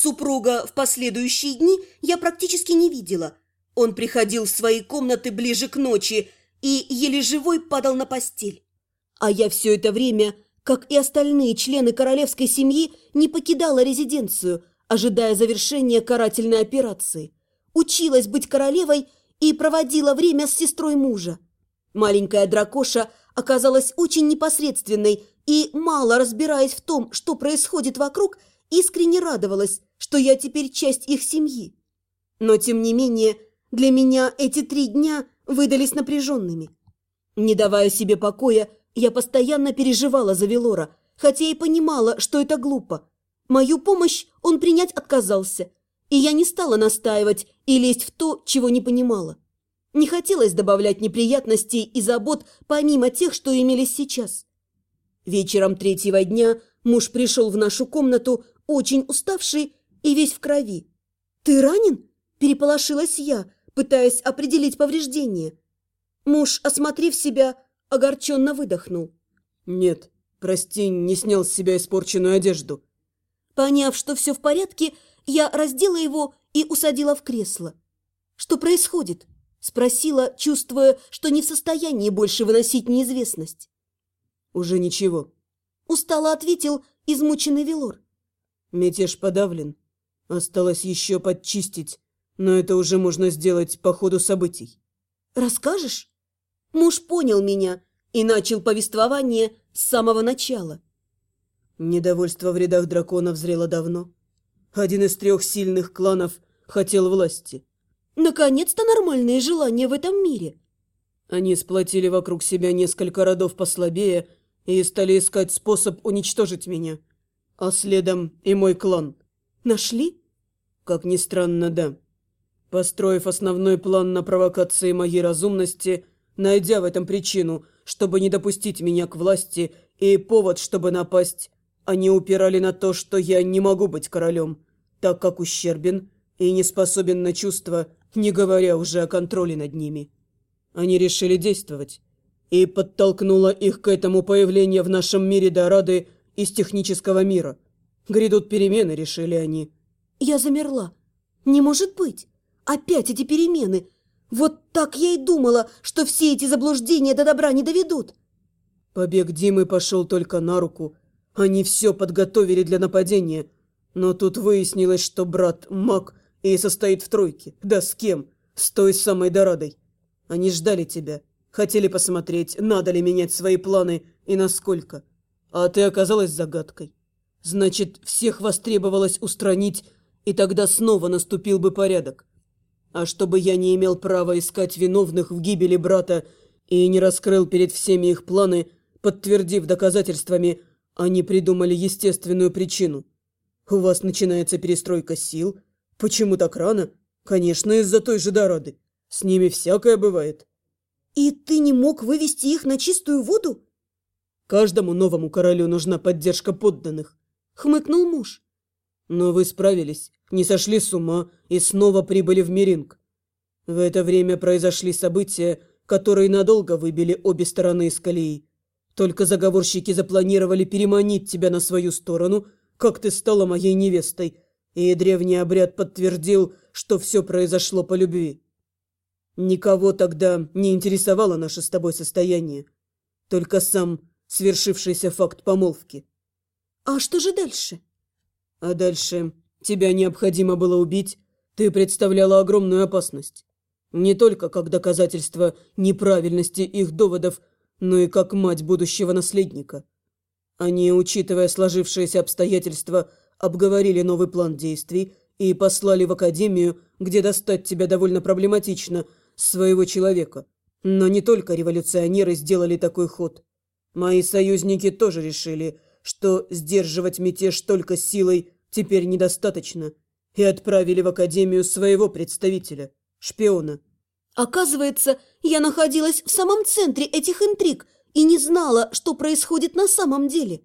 Супруга в последующие дни я практически не видела. Он приходил в свои комнаты ближе к ночи и еле живой падал на постель. А я все это время, как и остальные члены королевской семьи, не покидала резиденцию, ожидая завершения карательной операции. Училась быть королевой и проводила время с сестрой мужа. Маленькая дракоша оказалась очень непосредственной и, мало разбираясь в том, что происходит вокруг, искренне радовалась, что я теперь часть их семьи. Но, тем не менее, для меня эти три дня выдались напряженными. Не давая себе покоя, я постоянно переживала за Велора, хотя и понимала, что это глупо. Мою помощь он принять отказался, и я не стала настаивать и лезть в то, чего не понимала. Не хотелось добавлять неприятностей и забот помимо тех, что имелись сейчас. Вечером третьего дня муж пришел в нашу комнату, очень уставший и весь в крови. «Ты ранен?» – переполошилась я, пытаясь определить повреждение. Муж, осмотрев себя, огорченно выдохнул. «Нет, прости, не снял с себя испорченную одежду». Поняв, что все в порядке, я раздела его и усадила в кресло. «Что происходит?» – спросила, чувствуя, что не в состоянии больше выносить неизвестность. «Уже ничего», – устало ответил измученный Велор. «Мятеж подавлен. Осталось еще подчистить, но это уже можно сделать по ходу событий». «Расскажешь?» Муж понял меня и начал повествование с самого начала. Недовольство в рядах драконов зрело давно. Один из трех сильных кланов хотел власти. Наконец-то нормальные желания в этом мире. Они сплотили вокруг себя несколько родов послабее и стали искать способ уничтожить меня. А следом и мой клан. Нашли? Как ни странно, да. Построив основной план на провокации моей разумности, найдя в этом причину, чтобы не допустить меня к власти и повод, чтобы напасть, они упирали на то, что я не могу быть королем, так как ущербен и не способен на чувства, не говоря уже о контроле над ними. Они решили действовать, и подтолкнуло их к этому появление в нашем мире Дорады из технического мира. Грядут перемены, решили они. Я замерла. Не может быть. Опять эти перемены. Вот так я и думала, что все эти заблуждения до добра не доведут. Побег Димы пошел только на руку – они все подготовили для нападения. Но тут выяснилось, что брат маг и состоит в тройке. Да с кем? С той самой Дорадой. Они ждали тебя. Хотели посмотреть, надо ли менять свои планы и насколько. А ты оказалась загадкой. Значит, всех востребовалось устранить, и тогда снова наступил бы порядок. А чтобы я не имел права искать виновных в гибели брата и не раскрыл перед всеми их планы, подтвердив доказательствами, они придумали естественную причину. У вас начинается перестройка сил. Почему так рано? Конечно, из-за той же Дорады. С ними всякое бывает. И ты не мог вывести их на чистую воду? Каждому новому королю нужна поддержка подданных. Хмыкнул муж. Но вы справились, не сошли с ума и снова прибыли в Миринг. В это время произошли события, которые надолго выбили обе стороны из колеи. Только заговорщики запланировали переманить тебя на свою сторону, как ты стала моей невестой, и древний обряд подтвердил, что все произошло по любви. Никого тогда не интересовало наше с тобой состояние, только сам свершившийся факт помолвки. А что же дальше? А дальше тебя необходимо было убить, ты представляла огромную опасность. Не только как доказательство неправильности их доводов но и как мать будущего наследника. Они, учитывая сложившиеся обстоятельства, обговорили новый план действий и послали в академию, где достать тебя довольно проблематично, своего человека. Но не только революционеры сделали такой ход. Мои союзники тоже решили, что сдерживать мятеж только силой теперь недостаточно, и отправили в академию своего представителя, шпиона. Оказывается, я находилась в самом центре этих интриг и не знала, что происходит на самом деле.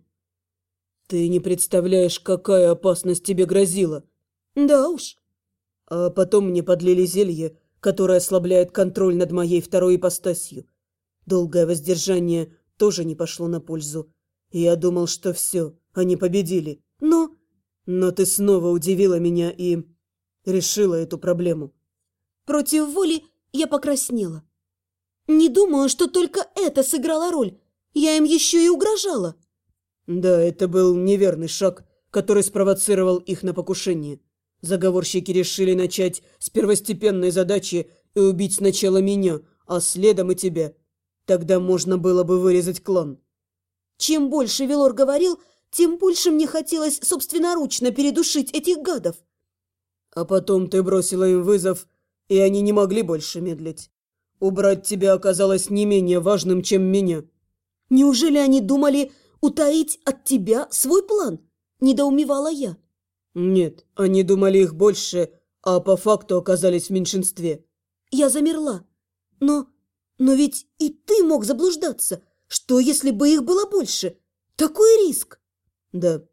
Ты не представляешь, какая опасность тебе грозила. Да уж. А потом мне подлили зелье, которое ослабляет контроль над моей второй ипостасью. Долгое воздержание тоже не пошло на пользу. Я думал, что все, они победили. Но Но ты снова удивила меня и решила эту проблему. Против воли я покраснела. Не думаю, что только это сыграло роль. Я им еще и угрожала. Да, это был неверный шаг, который спровоцировал их на покушение. Заговорщики решили начать с первостепенной задачи и убить сначала меня, а следом и тебя. Тогда можно было бы вырезать клан. Чем больше Велор говорил, тем больше мне хотелось собственноручно передушить этих гадов. А потом ты бросила им вызов, и они не могли больше медлить. Убрать тебя оказалось не менее важным, чем меня. Неужели они думали утаить от тебя свой план? Недоумевала я. Нет, они думали их больше, а по факту оказались в меньшинстве. Я замерла. Но... но ведь и ты мог заблуждаться. Что, если бы их было больше? Такой риск. Да,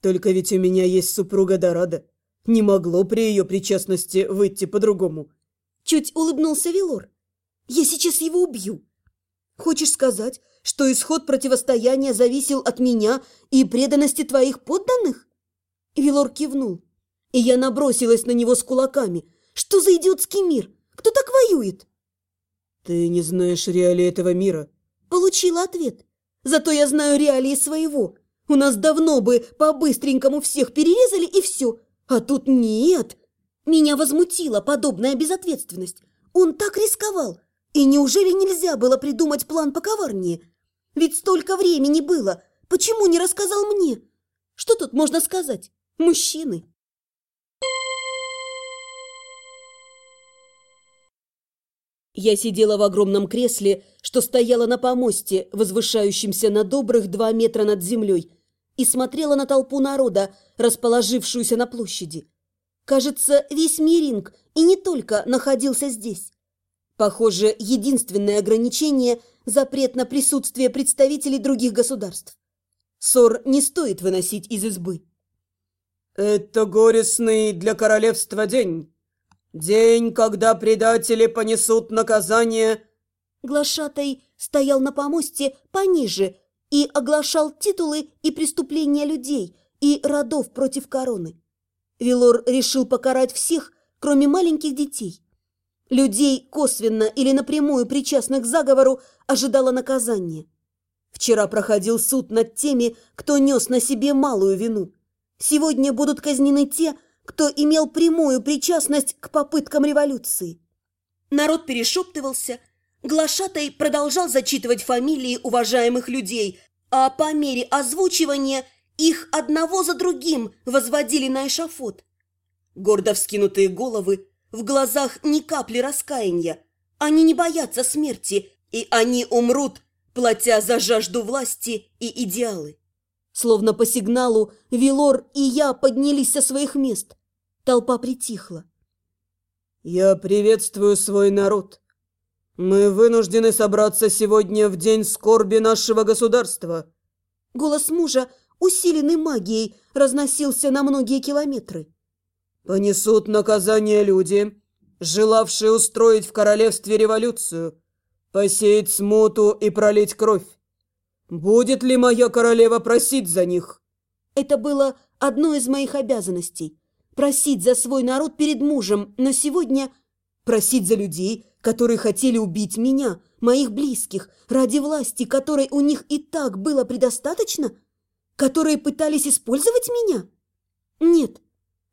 только ведь у меня есть супруга Дорада. Не могло при ее причастности выйти по-другому. Чуть улыбнулся Велор. Я сейчас его убью. Хочешь сказать, что исход противостояния зависел от меня и преданности твоих подданных? Велор кивнул, и я набросилась на него с кулаками. Что за идиотский мир? Кто так воюет? Ты не знаешь реалии этого мира. Получила ответ. Зато я знаю реалии своего. У нас давно бы по-быстренькому всех перерезали и все. А тут нет. Меня возмутила подобная безответственность. Он так рисковал. И неужели нельзя было придумать план поковарнее? Ведь столько времени было. Почему не рассказал мне? Что тут можно сказать? Мужчины. Я сидела в огромном кресле, что стояло на помосте, возвышающемся на добрых два метра над землей, и смотрела на толпу народа, расположившуюся на площади. Кажется, весь Миринг, и не только, находился здесь. Похоже, единственное ограничение – запрет на присутствие представителей других государств. Ссор не стоит выносить из избы. «Это горестный для королевства день. День, когда предатели понесут наказание...» Глашатай стоял на помосте пониже и оглашал титулы и преступления людей и родов против короны. Вилор решил покарать всех, кроме маленьких детей. Людей, косвенно или напрямую причастных к заговору, ожидало наказание. Вчера проходил суд над теми, кто нес на себе малую вину. Сегодня будут казнены те, кто имел прямую причастность к попыткам революции. Народ перешептывался. Глашатай продолжал зачитывать фамилии уважаемых людей, а по мере озвучивания их одного за другим возводили на эшафот. Гордо вскинутые головы, в глазах ни капли раскаяния. Они не боятся смерти, и они умрут, платя за жажду власти и идеалы. Словно по сигналу Вилор и я поднялись со своих мест. Толпа притихла. «Я приветствую свой народ. Мы вынуждены собраться сегодня в день скорби нашего государства». Голос мужа, усиленный магией, разносился на многие километры. Понесут наказание люди, желавшие устроить в королевстве революцию, посеять смуту и пролить кровь. Будет ли моя королева просить за них? Это было одной из моих обязанностей – просить за свой народ перед мужем, но сегодня просить за людей, которые хотели убить меня, моих близких, ради власти, которой у них и так было предостаточно, которые пытались использовать меня? Нет,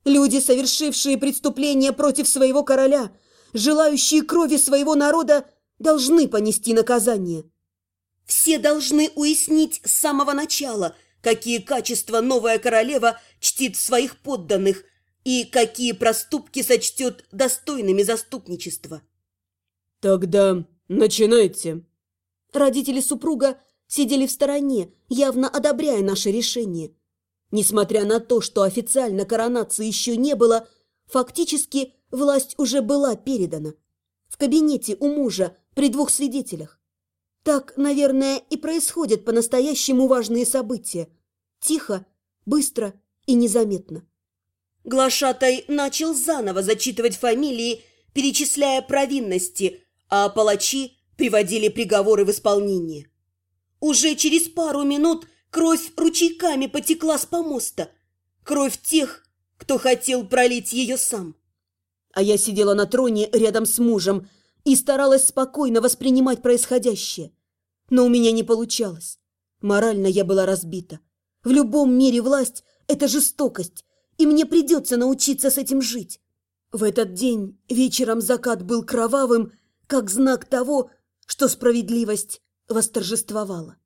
Люди, совершившие преступления против своего короля, желающие крови своего народа, должны понести наказание. Все должны уяснить с самого начала, какие качества новая королева чтит своих подданных и какие проступки сочтет достойными заступничества. «Тогда начинайте». Родители супруга сидели в стороне, явно одобряя наше решение – Несмотря на то, что официально коронации еще не было, фактически власть уже была передана. В кабинете у мужа при двух свидетелях. Так, наверное, и происходят по-настоящему важные события. Тихо, быстро и незаметно. Глашатай начал заново зачитывать фамилии, перечисляя провинности, а палачи приводили приговоры в исполнение. Уже через пару минут Кровь ручейками потекла с помоста. Кровь тех, кто хотел пролить ее сам. А я сидела на троне рядом с мужем и старалась спокойно воспринимать происходящее. Но у меня не получалось. Морально я была разбита. В любом мире власть – это жестокость, и мне придется научиться с этим жить. В этот день вечером закат был кровавым, как знак того, что справедливость восторжествовала.